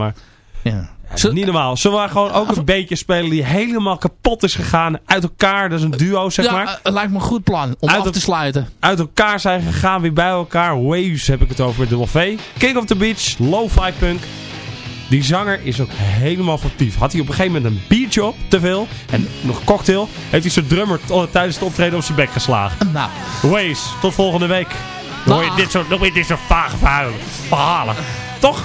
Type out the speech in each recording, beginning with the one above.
Maar Ja. niet normaal. Zullen we gewoon ook een beetje spelen die helemaal kapot is gegaan? Uit elkaar, dat is een duo zeg ja, maar. eh, het lijkt me een goed plan om Uit af het- te sluiten. Uit elkaar zijn gegaan, weer bij elkaar. Waves heb ik het over met dubbel V. King of the Beach, lo-fi punk. Die zanger is ook helemaal fictief. Had hij op een gegeven moment een biertje op, te veel. En nog een cocktail. Heeft hij zijn drummer t- tijdens het optreden op zijn bek geslagen. Nou, Waves, tot volgende week. Dan hoor je dit soort, dit soort vage verhalen. Toch?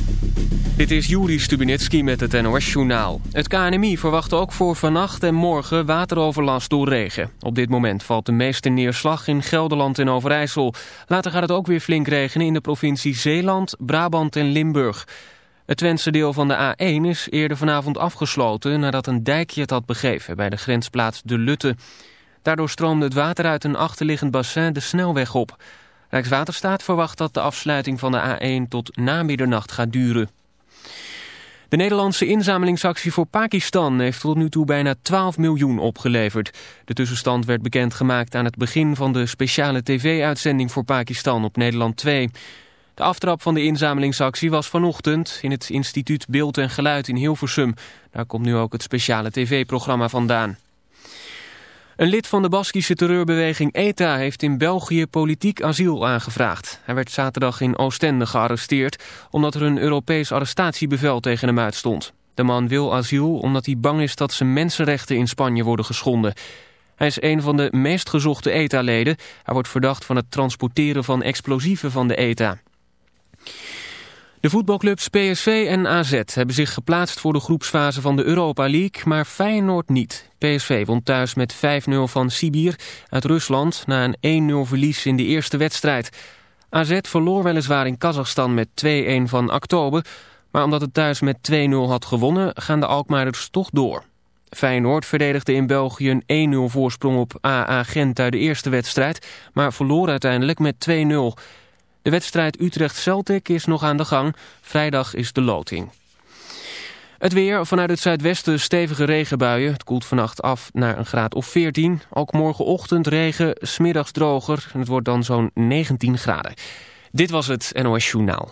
Dit is Juri Stubinitski met het NOS-journaal. Het KNMI verwacht ook voor vannacht en morgen wateroverlast door regen. Op dit moment valt de meeste neerslag in Gelderland en Overijssel. Later gaat het ook weer flink regenen in de provincie Zeeland, Brabant en Limburg. Het Twentse deel van de A1 is eerder vanavond afgesloten... nadat een dijkje het had begeven bij de grensplaats De Lutte. Daardoor stroomde het water uit een achterliggend bassin de snelweg op. Rijkswaterstaat verwacht dat de afsluiting van de A1 tot na middernacht gaat duren. De Nederlandse inzamelingsactie voor Pakistan heeft tot nu toe bijna 12 miljoen opgeleverd. De tussenstand werd bekendgemaakt aan het begin van de speciale tv-uitzending voor Pakistan op Nederland 2. De aftrap van de inzamelingsactie was vanochtend in het instituut Beeld en Geluid in Hilversum. Daar komt nu ook het speciale tv-programma vandaan. Een lid van de Baskische terreurbeweging ETA heeft in België politiek asiel aangevraagd. Hij werd zaterdag in Oostende gearresteerd omdat er een Europees arrestatiebevel tegen hem uitstond. De man wil asiel omdat hij bang is dat zijn mensenrechten in Spanje worden geschonden. Hij is een van de meest gezochte ETA-leden. Hij wordt verdacht van het transporteren van explosieven van de ETA. De voetbalclubs PSV en AZ hebben zich geplaatst voor de groepsfase van de Europa League, maar Feyenoord niet. PSV won thuis met 5-0 van Sibir uit Rusland na een 1-0 verlies in de eerste wedstrijd. AZ verloor weliswaar in Kazachstan met 2-1 van oktober, maar omdat het thuis met 2-0 had gewonnen gaan de Alkmaarders toch door. Feyenoord verdedigde in België een 1-0 voorsprong op AA Gent uit de eerste wedstrijd, maar verloor uiteindelijk met 2-0. De wedstrijd Utrecht-Celtic is nog aan de gang. Vrijdag is de loting. Het weer, vanuit het zuidwesten stevige regenbuien. Het koelt vannacht af naar een graad of 14. Ook morgenochtend regen, smiddags droger. Het wordt dan zo'n 19 graden. Dit was het NOS Journaal.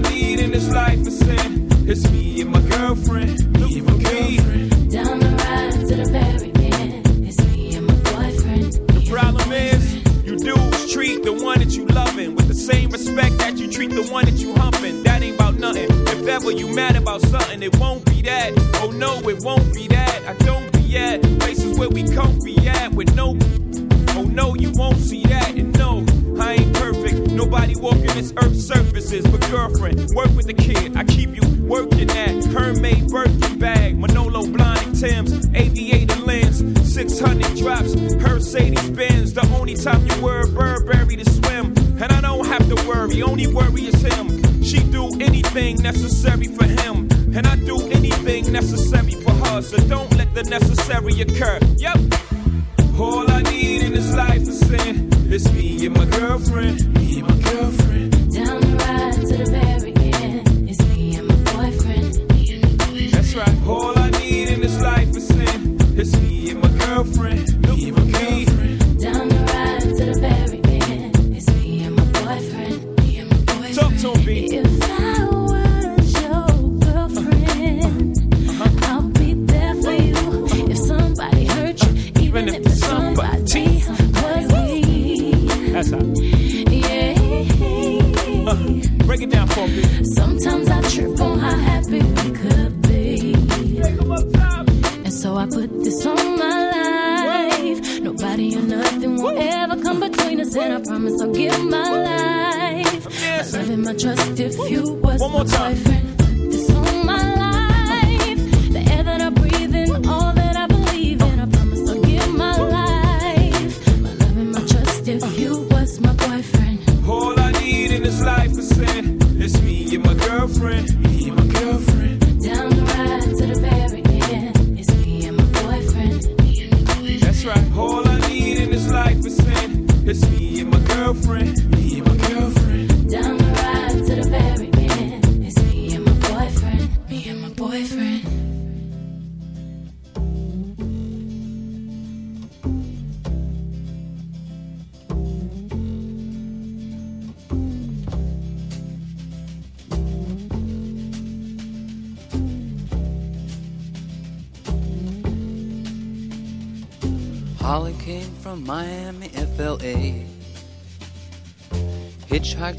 It's me and my girlfriend. Me and my girlfriend. Down the ride to the very end. It's me and my boyfriend. The problem is, you dudes treat the one that you loving with the same respect that you treat the one that you humping. That ain't about nothing. If ever you mad about something, it won't be that. Oh no, it won't be that. I don't be at places where we comfy at with no. Oh no, you won't see that. And no, I ain't perfect. Nobody walking this earth's surfaces. But girlfriend, work with the kid. I keep you working at Hermès Birkin bag, Manolo Blahnik Tim's, aviator lens, 600 drops, Mercedes Benz. The only time you wear Burberry to swim. And I don't have to worry, only worry is him. She do anything necessary for him. And I do anything necessary for her. So don't let the necessary occur. Yep. All I need in this life is sin. It's me and my girlfriend. Me and my girlfriend. So I put this on my life. Nobody or nothing will ever come between us, and I promise I'll give my life. My love and my trust if you was One more time. my boyfriend. Put this on my life. The air that I breathe in, all that I believe in, I promise I'll give my life. My love and my trust if you was my boyfriend. All I need in this life is. It's me and my girlfriend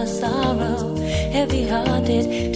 the sorrow. Heavy hearted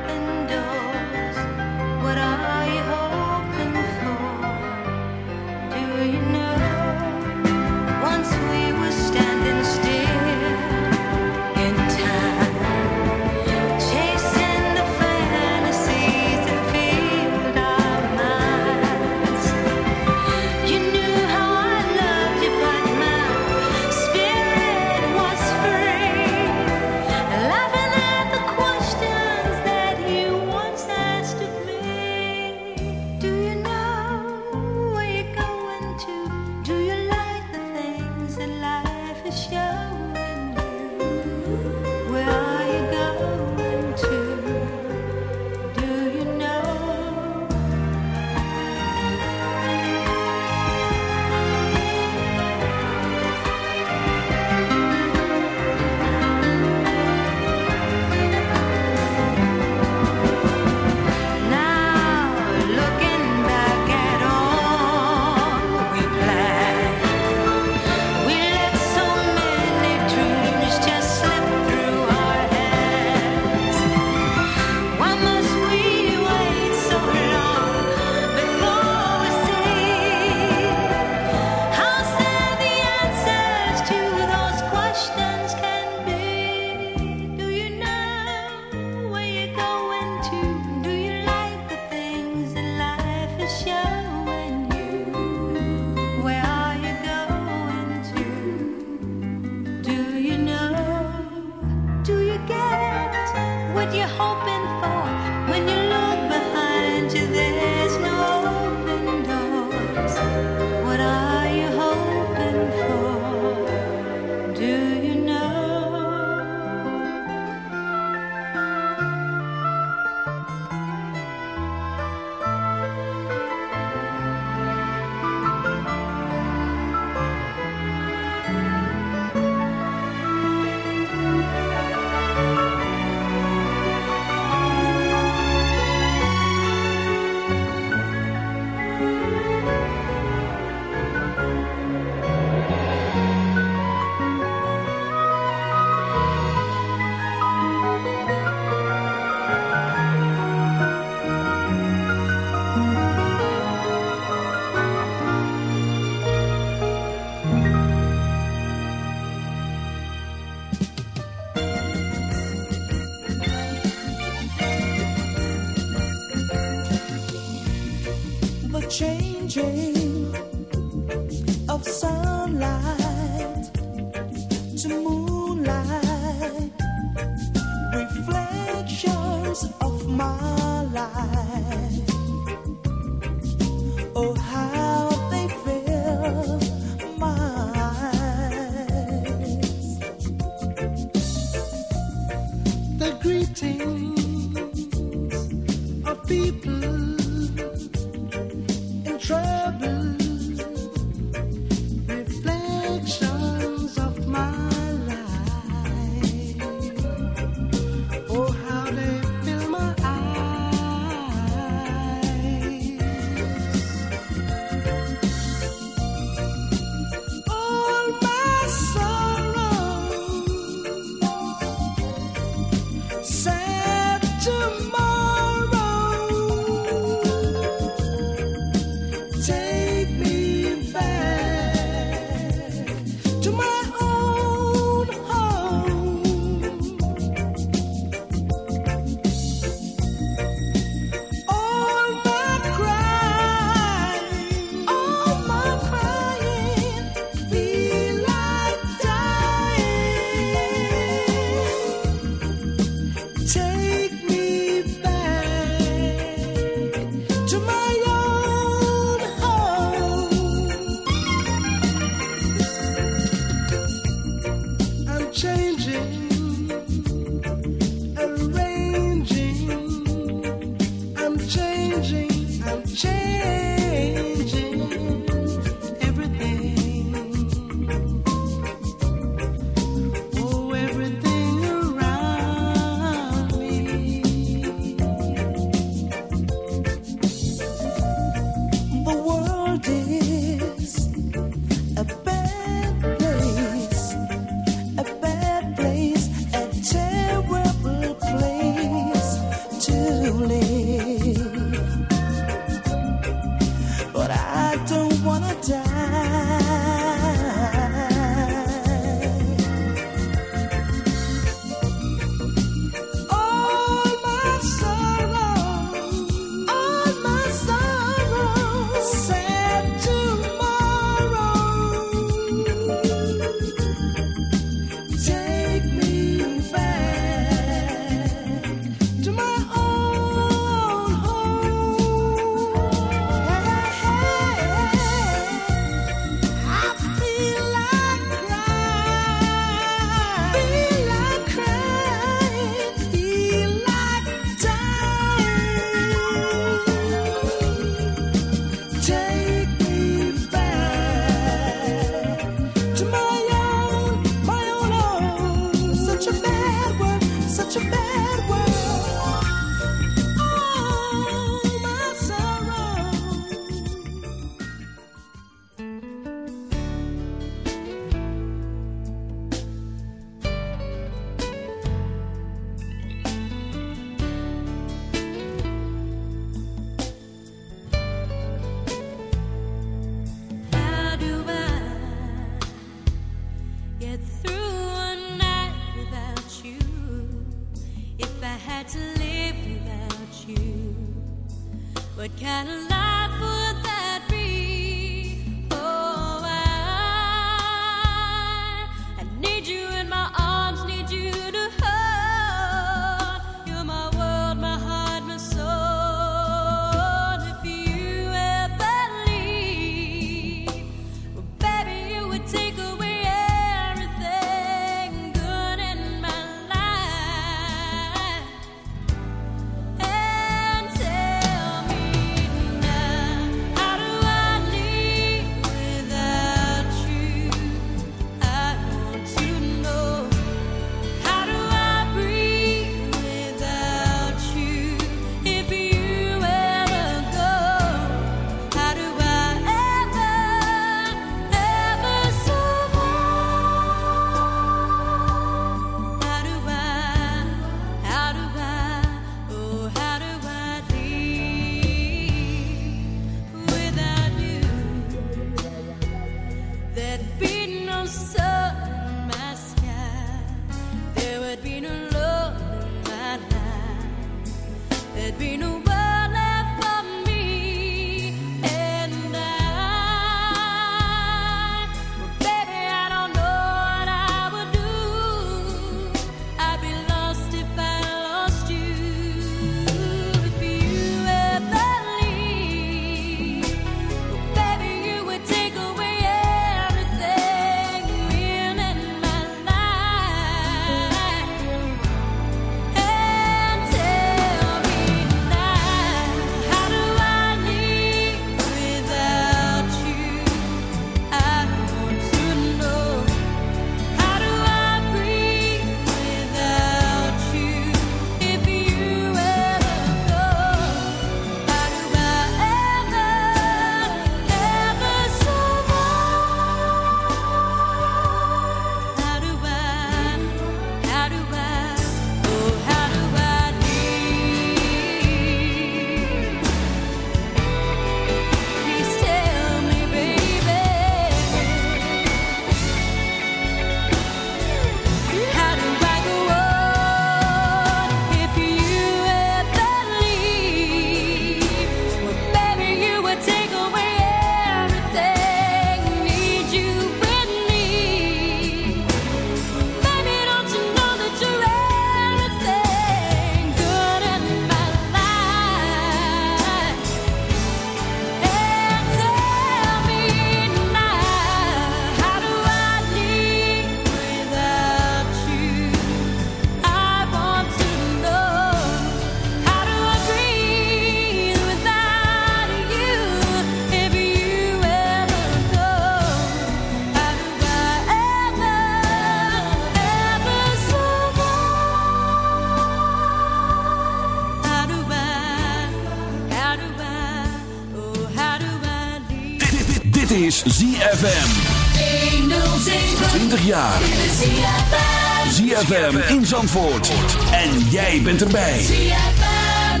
Zandvoort. En jij bent erbij. ZFM.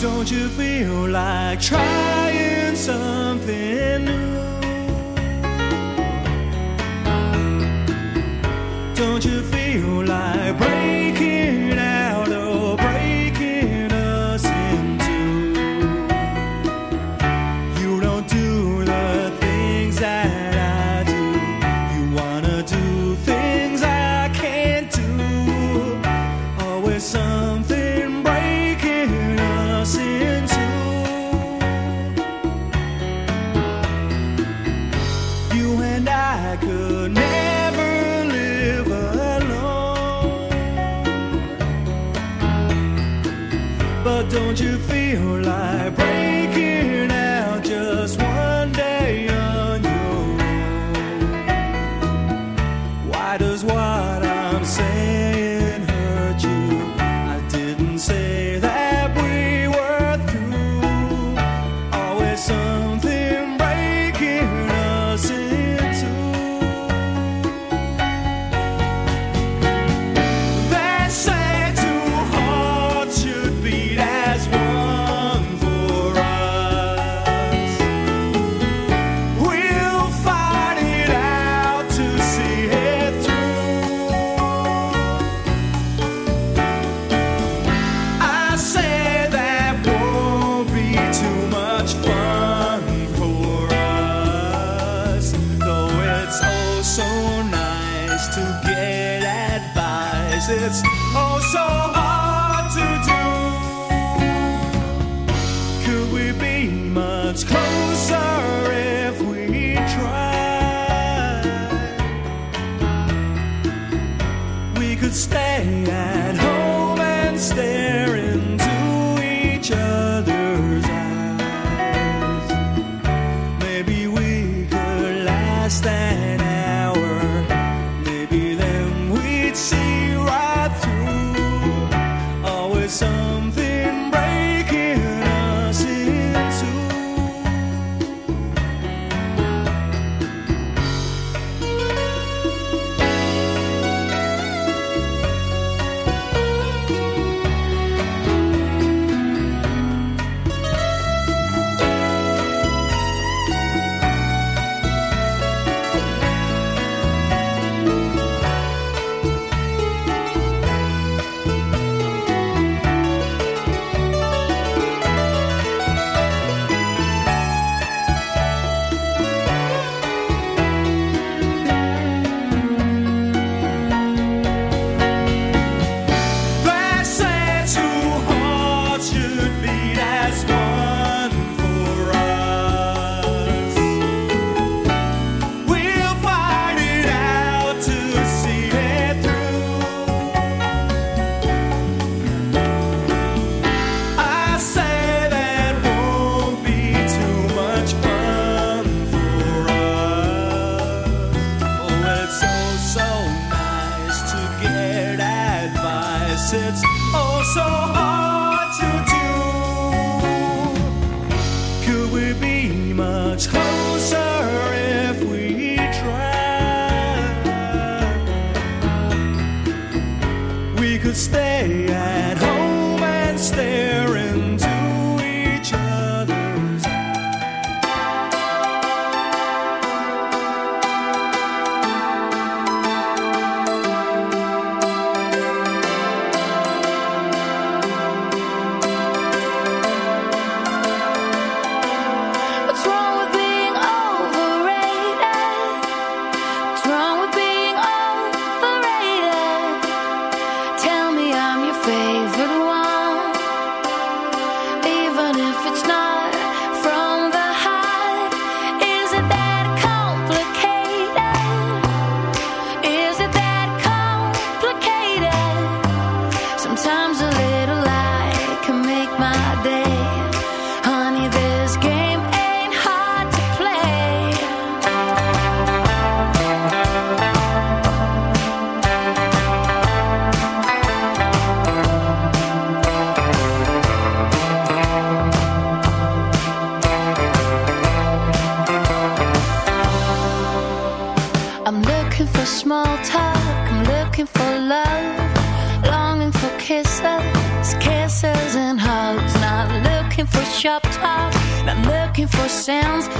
Don't you feel like trying something new? Don't you feel like breaking sounds.